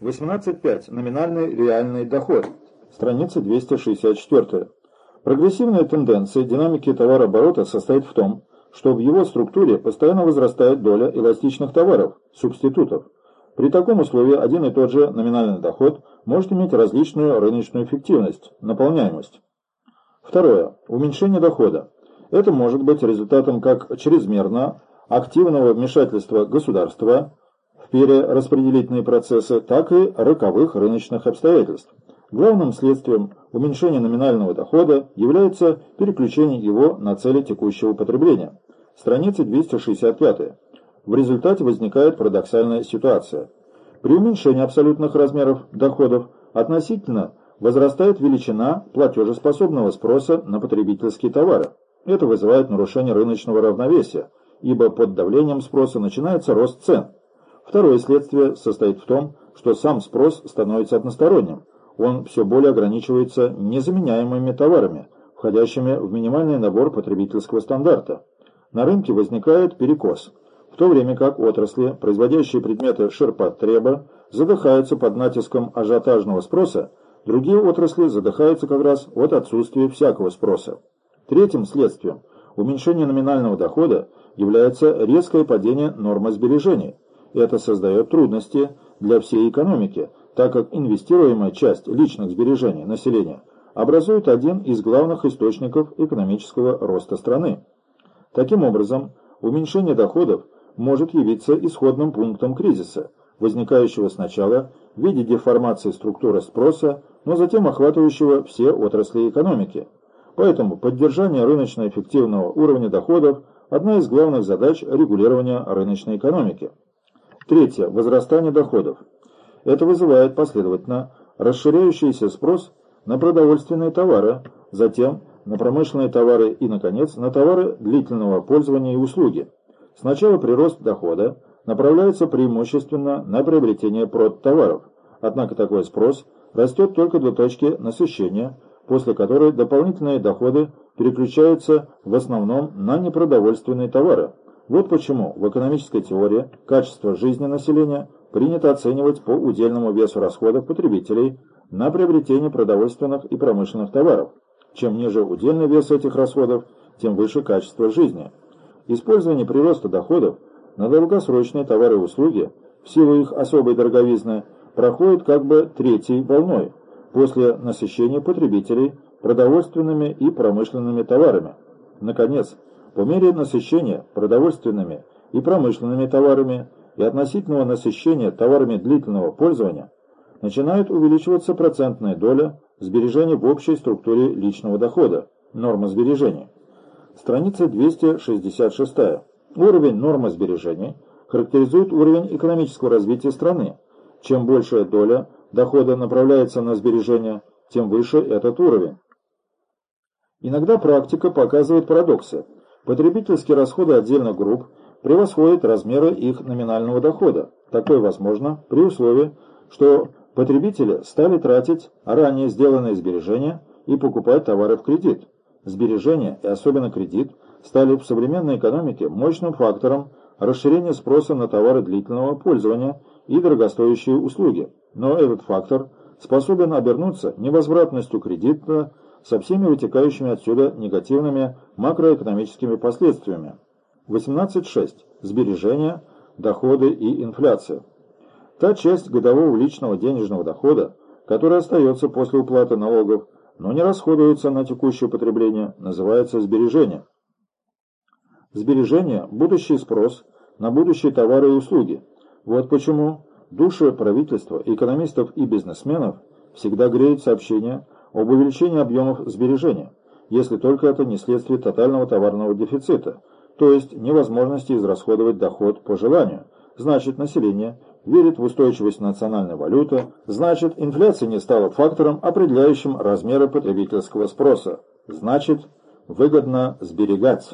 18.5. Номинальный реальный доход. Страница 264. Прогрессивная тенденция динамики товарооборота состоит в том, что в его структуре постоянно возрастает доля эластичных товаров, субститутов. При таком условии один и тот же номинальный доход может иметь различную рыночную эффективность, наполняемость. Второе. Уменьшение дохода. Это может быть результатом как чрезмерно активного вмешательства государства перераспределительные процессы, так и роковых рыночных обстоятельств. Главным следствием уменьшения номинального дохода является переключение его на цели текущего потребления. Страница 265. В результате возникает парадоксальная ситуация. При уменьшении абсолютных размеров доходов относительно возрастает величина платежеспособного спроса на потребительские товары. Это вызывает нарушение рыночного равновесия, ибо под давлением спроса начинается рост цен. Второе следствие состоит в том, что сам спрос становится односторонним, он все более ограничивается незаменяемыми товарами, входящими в минимальный набор потребительского стандарта. На рынке возникает перекос, в то время как отрасли, производящие предметы ширпотреба, задыхаются под натиском ажиотажного спроса, другие отрасли задыхаются как раз от отсутствия всякого спроса. Третьим следствием уменьшения номинального дохода является резкое падение нормы сбережений. Это создает трудности для всей экономики, так как инвестируемая часть личных сбережений населения образует один из главных источников экономического роста страны. Таким образом, уменьшение доходов может явиться исходным пунктом кризиса, возникающего сначала в виде деформации структуры спроса, но затем охватывающего все отрасли экономики. Поэтому поддержание рыночно-эффективного уровня доходов – одна из главных задач регулирования рыночной экономики. Третье. Возрастание доходов. Это вызывает последовательно расширяющийся спрос на продовольственные товары, затем на промышленные товары и, наконец, на товары длительного пользования и услуги. Сначала прирост дохода направляется преимущественно на приобретение продтоваров, однако такой спрос растет только до точки насыщения, после которой дополнительные доходы переключаются в основном на непродовольственные товары. Вот почему в экономической теории качество жизни населения – принято оценивать по удельному весу расходов потребителей на приобретение продовольственных и промышленных товаров. Чем ниже удельный вес этих расходов, тем выше качество жизни. Использование прироста доходов на долгосрочные товары и услуги в силу их особой дороговизны проходит как бы третьей волной после насыщения потребителей продовольственными и промышленными товарами. Наконец, по мере насыщения продовольственными и промышленными товарами и относительного насыщения товарами длительного пользования начинает увеличиваться процентная доля сбережений в общей структуре личного дохода, норма сбережений. Страница 266. Уровень нормы сбережений характеризует уровень экономического развития страны. Чем большая доля дохода направляется на сбережения, тем выше этот уровень. Иногда практика показывает парадоксы. Потребительские расходы отдельных групп превосходит размеры их номинального дохода. Такое возможно при условии, что потребители стали тратить ранее сделанные сбережения и покупать товары в кредит. Сбережения, и особенно кредит, стали в современной экономике мощным фактором расширения спроса на товары длительного пользования и дорогостоящие услуги. Но этот фактор способен обернуться невозвратностью кредита со всеми вытекающими отсюда негативными макроэкономическими последствиями. 18.6. Сбережения, доходы и инфляция. Та часть годового личного денежного дохода, которая остается после уплаты налогов, но не расходуется на текущее потребление, называется сбережение. Сбережение – будущий спрос на будущие товары и услуги. Вот почему души правительства, экономистов и бизнесменов всегда греют сообщения об увеличении объемов сбережения, если только это не следствие тотального товарного дефицита – то есть невозможности израсходовать доход по желанию. Значит, население верит в устойчивость национальной валюты, значит, инфляция не стала фактором, определяющим размеры потребительского спроса. Значит, выгодно сберегать.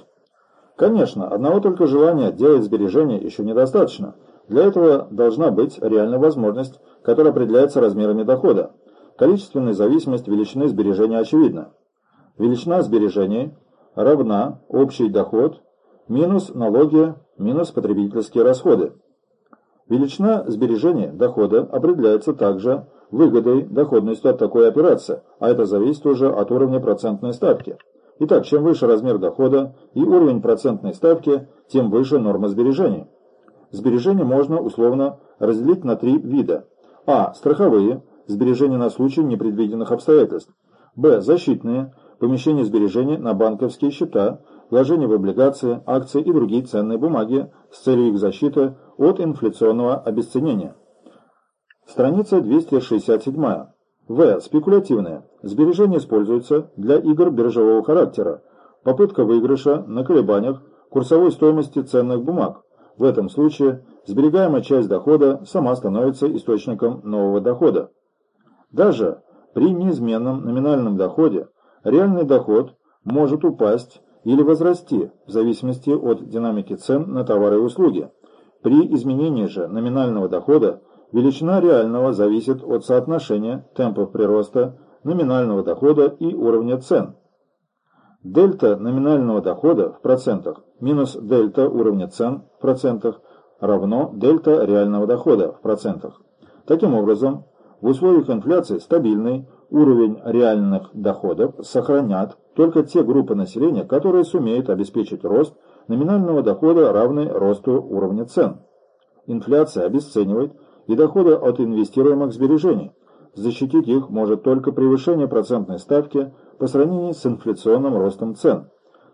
Конечно, одного только желания делать сбережения еще недостаточно. Для этого должна быть реальная возможность, которая определяется размерами дохода. Количественная зависимость величины сбережения очевидна. Величина сбережений равна общий доход минус налоги, минус потребительские расходы. Величина сбережения дохода определяется также выгодой, доходностью от такой операции, а это зависит уже от уровня процентной ставки. Итак, чем выше размер дохода и уровень процентной ставки, тем выше норма сбережений. Сбережения можно условно разделить на три вида. А. Страховые, сбережения на случай непредвиденных обстоятельств. Б. Защитные, помещение сбережений на банковские счета, вложения в облигации, акции и другие ценные бумаги с целью их защиты от инфляционного обесценения. Страница 267. В. Спекулятивные. Сбережения используются для игр биржевого характера. Попытка выигрыша на колебаниях курсовой стоимости ценных бумаг. В этом случае сберегаемая часть дохода сама становится источником нового дохода. Даже при неизменном номинальном доходе реальный доход может упасть или возрасти в зависимости от динамики цен на товары и услуги. При изменении же номинального дохода величина реального зависит от соотношения темпов прироста номинального дохода и уровня цен. Дельта номинального дохода в процентах минус дельта уровня цен в процентах равно дельта реального дохода в процентах. Таким образом, в условиях инфляции стабильный уровень реальных доходов сохранят только те группы населения, которые сумеют обеспечить рост номинального дохода, равный росту уровня цен. Инфляция обесценивает и доходы от инвестируемых сбережений. Защитить их может только превышение процентной ставки по сравнению с инфляционным ростом цен.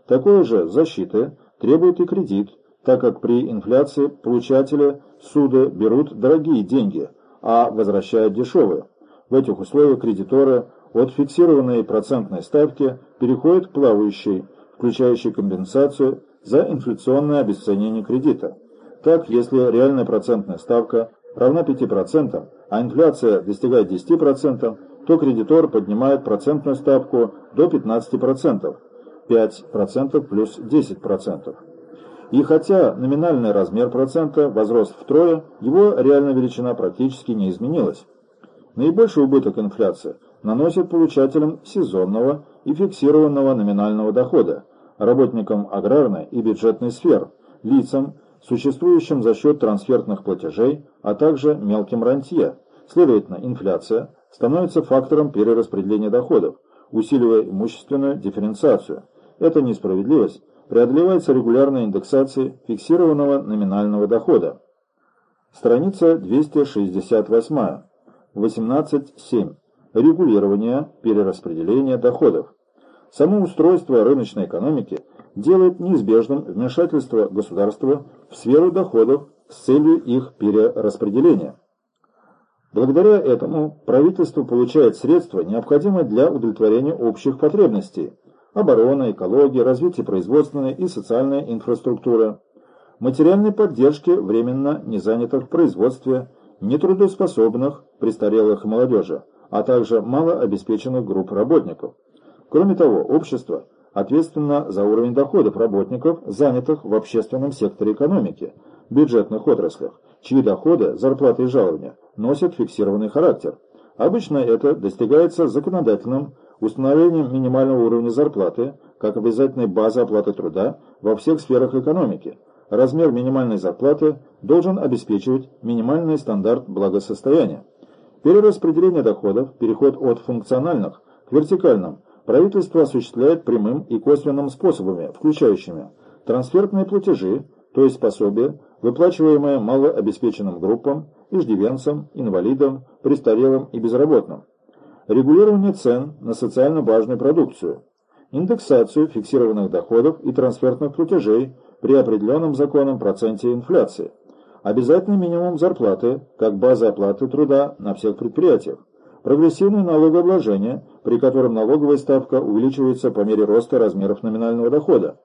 Такой же защиты требует и кредит, так как при инфляции получатели суда берут дорогие деньги, а возвращают дешевые. В этих условиях кредиторы от фиксированной процентной ставки переходят к плавающей, включающей компенсацию за инфляционное обесценение кредита. Так, если реальная процентная ставка равна 5%, а инфляция достигает 10%, то кредитор поднимает процентную ставку до 15%, 5% плюс 10%. И хотя номинальный размер процента возрос втрое, его реальная величина практически не изменилась. Наибольший убыток инфляции наносит получателям сезонного и фиксированного номинального дохода, работникам аграрной и бюджетной сфер, лицам, существующим за счет трансфертных платежей, а также мелким рантье. Следовательно, инфляция становится фактором перераспределения доходов, усиливая имущественную дифференциацию. Эта несправедливость преодолевается регулярной индексацией фиксированного номинального дохода. Страница 268. 18.7. Регулирование перераспределения доходов. Само устройство рыночной экономики делает неизбежным вмешательство государства в сферу доходов с целью их перераспределения. Благодаря этому правительство получает средства, необходимые для удовлетворения общих потребностей – обороны, экологии, развития производственной и социальной инфраструктуры, материальной поддержки временно незанятых в производстве, нетрудоспособных, престарелых молодежи, а также малообеспеченных групп работников. Кроме того, общество ответственно за уровень доходов работников, занятых в общественном секторе экономики, бюджетных отраслях, чьи доходы, зарплаты и жалования носят фиксированный характер. Обычно это достигается законодательным установлением минимального уровня зарплаты как обязательной базы оплаты труда во всех сферах экономики. Размер минимальной зарплаты должен обеспечивать минимальный стандарт благосостояния. Перераспределение доходов, переход от функциональных к вертикальным, правительство осуществляет прямым и косвенным способами, включающими трансфертные платежи, то есть пособия, выплачиваемые малообеспеченным группам, иждивенцам, инвалидам, престарелым и безработным, регулирование цен на социально важную продукцию, индексацию фиксированных доходов и трансфертных платежей при определенном законом проценте инфляции, обязательный минимум зарплаты как база оплаты труда на всех предприятиях, прогрессивное налогообложение, при котором налоговая ставка увеличивается по мере роста размеров номинального дохода,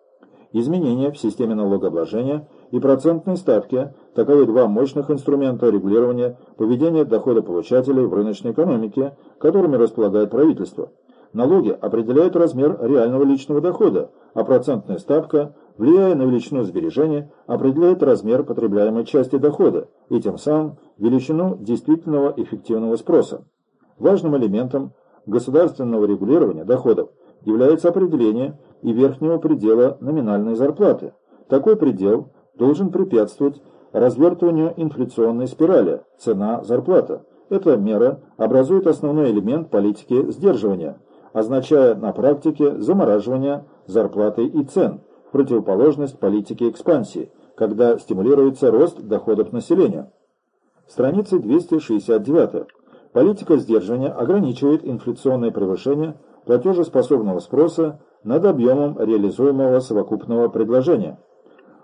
изменения в системе налогообложения и процентной ставки – таковы два мощных инструмента регулирования поведения доходополучателей в рыночной экономике, которыми располагает правительство. Налоги определяют размер реального личного дохода, а процентная ставка, влияя на величину сбережения, определяет размер потребляемой части дохода и тем самым величину действительного эффективного спроса. Важным элементом государственного регулирования доходов является определение и верхнего предела номинальной зарплаты. Такой предел должен препятствовать развертыванию инфляционной спирали «цена-зарплата». Эта мера образует основной элемент политики сдерживания, означая на практике замораживание зарплаты и цен, в противоположность политике экспансии, когда стимулируется рост доходов населения. Страница 269. Политика сдерживания ограничивает инфляционное превышение платежеспособного спроса над объемом реализуемого совокупного предложения.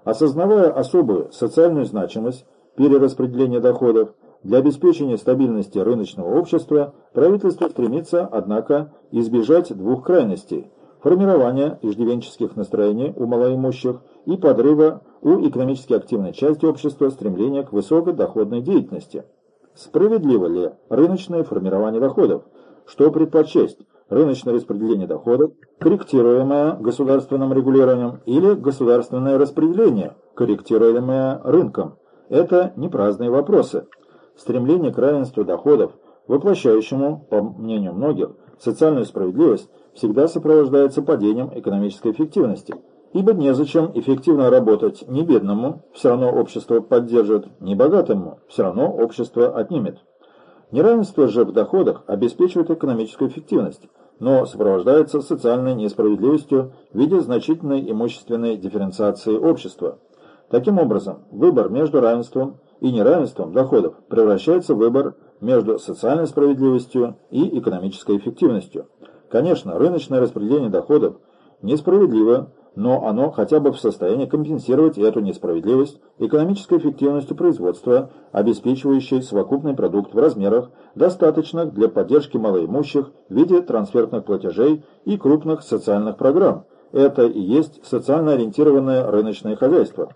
Осознавая особую социальную значимость перераспределения доходов, для обеспечения стабильности рыночного общества правительство стремится, однако, избежать двух крайностей – формирования иждивенческих настроений у малоимущих и подрыва у экономически активной части общества стремления к высокодоходной деятельности. Справедливо ли рыночное формирование доходов? Что предпочесть? Рыночное распределение доходов, корректируемое государственным регулированием, или государственное распределение, корректируемое рынком? Это не праздные вопросы. Стремление к равенству доходов, воплощающему, по мнению многих, социальную справедливость, всегда сопровождается падением экономической эффективности. Ибо незачем эффективно работать ни бедному, все равно общество поддержит, ни богатому, все равно общество отнимет. Неравенство же в доходах обеспечивает экономическую эффективность, но сопровождается социальной несправедливостью в виде значительной имущественной дифференциации общества. Таким образом, выбор между равенством и неравенством доходов превращается в выбор между социальной справедливостью и экономической эффективностью. Конечно, рыночное распределение доходов несправедливо, но оно хотя бы в состоянии компенсировать эту несправедливость экономической эффективностью производства, обеспечивающей совокупный продукт в размерах, достаточных для поддержки малоимущих в виде трансфертных платежей и крупных социальных программ. Это и есть социально ориентированное рыночное хозяйство.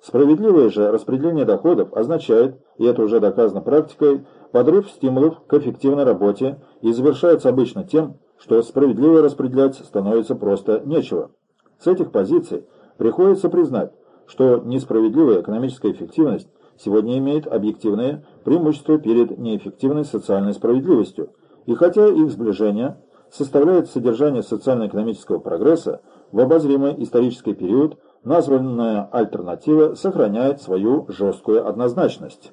Справедливое же распределение доходов означает, и это уже доказано практикой, подрыв стимулов к эффективной работе и завершается обычно тем, что справедливо распределять становится просто нечего. С этих позиций приходится признать, что несправедливая экономическая эффективность сегодня имеет объективное преимущество перед неэффективной социальной справедливостью, и хотя их сближение составляет содержание социально-экономического прогресса, в обозримый исторический период названная альтернатива сохраняет свою жесткую однозначность.